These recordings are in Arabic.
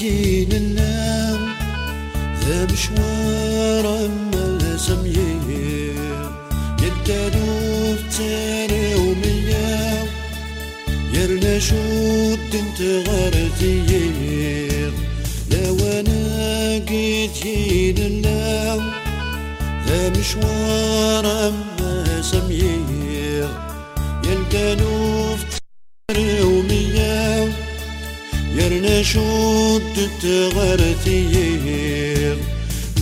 جيت النام ذا مشوار يدادو تاني ومية يرنا انت جيت النام ذا مشوار يلقانو شود تغرثير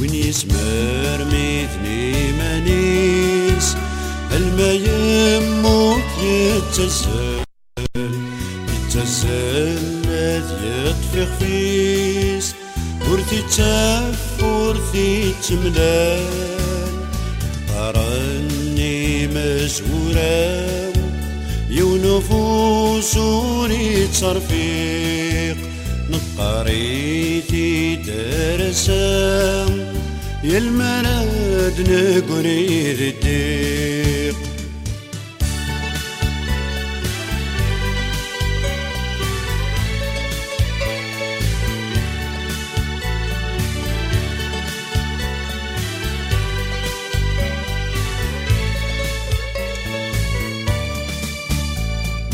وين يسمر ميثني مانيس الما يموت يتزل يتزل يطفي خفيس ورثي تاف ورثي تملال قرني مزورة يونفوس وريد صرفيق. نقريتي درسام يا المناد نقري الديق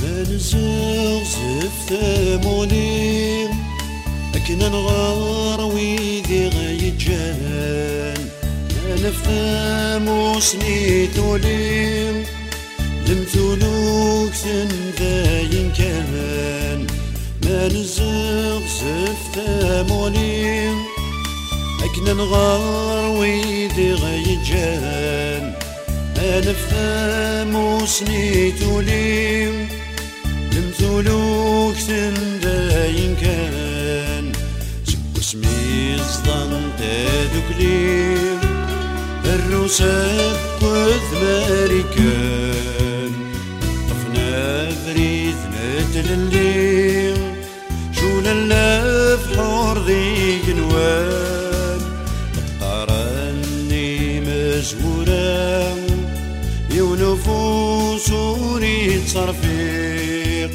نزغ زفت موني أكن نغار ويدي غيجان. أنا فهم سنيتولي لمثولوك ذاين كان. ما نزغ زفت موني أكن نغار ويدي غيجان. أنا فهم سنيتولي لمثولوك داين كان. سكو سمي صدام تادوكليم الروسات وذماري كان طفنا بريد نتلليم شون اللف حور ذي جنوان قراني مزورا يونفوس وريد صرفيق.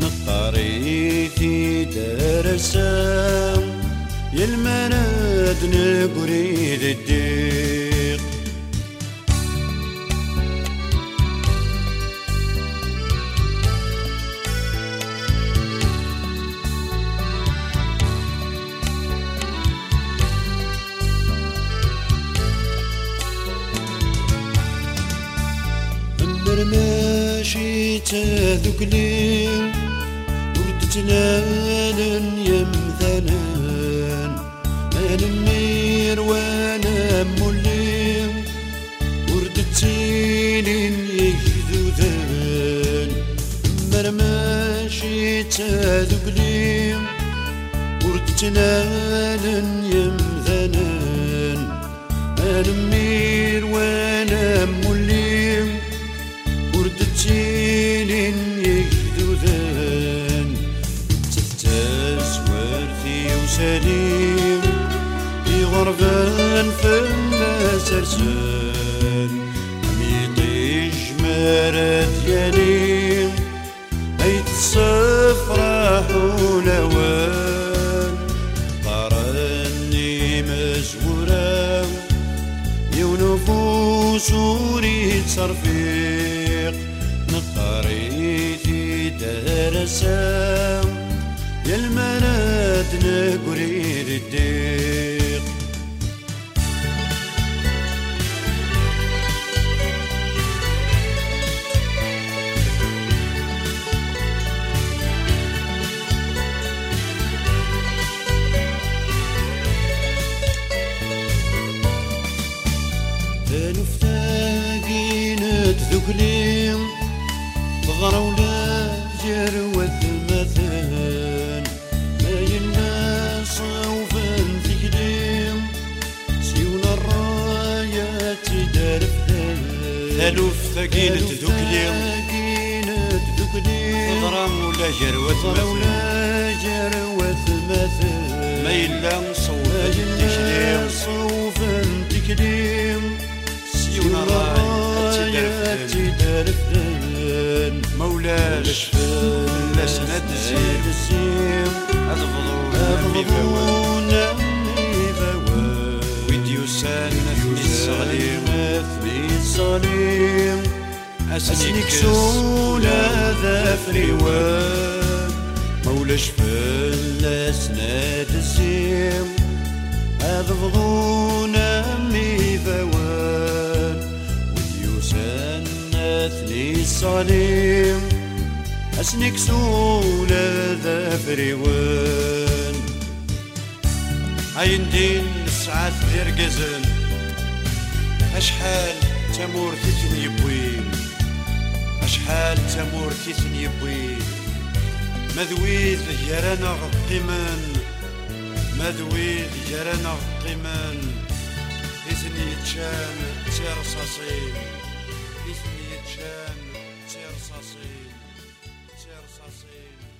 نقريتي درسام يا المناد نقريد الديق. أمر ماشي تذكلي وردت لالن يمثلن أنا منير وأنا مولي وردت لين يجذوذن أمر ماشي تذكلي وردت لالن يمثلن أنا منير وأنا مولي وردتين يجذوذن تفتز ورثي وسليم. غربان فما سرسان ميطي جمارة يانيم أي تصفرح ولوان قرني مزورا يونفوس وريد صرفيق. نقريتي درسام يا المناد نقريد الديق تذكليم بغرا ولا جروة مثل ما ينا صوفا تقديم سيونا الرايات درفل ثالوف ثقيلة ذكليم ثلاثاقين تذكليم غرام ولا جروة بغرا مثل ولا جروة ما يلا أجل تزير السيم هذا فضول أضغون ميفاوان ويديو سان الصغليم مثني الصليم أسنيك أسنك سولا ذا فريوان. مولاش فلاس ناد الزيم أضغون ميفاوان وديوسان نثني الصليم أسنك سولا ذا فريوان. عين دين ساعات دير قزن أشحال تمور تيتن يبوين. أشحال تمور تيتن يبوين. مذويذ يرانا قيمان مذويذ يرانا قيمان إذن يتشان تيرصاصين إذن يتشان تيرصاصين تيرصاصين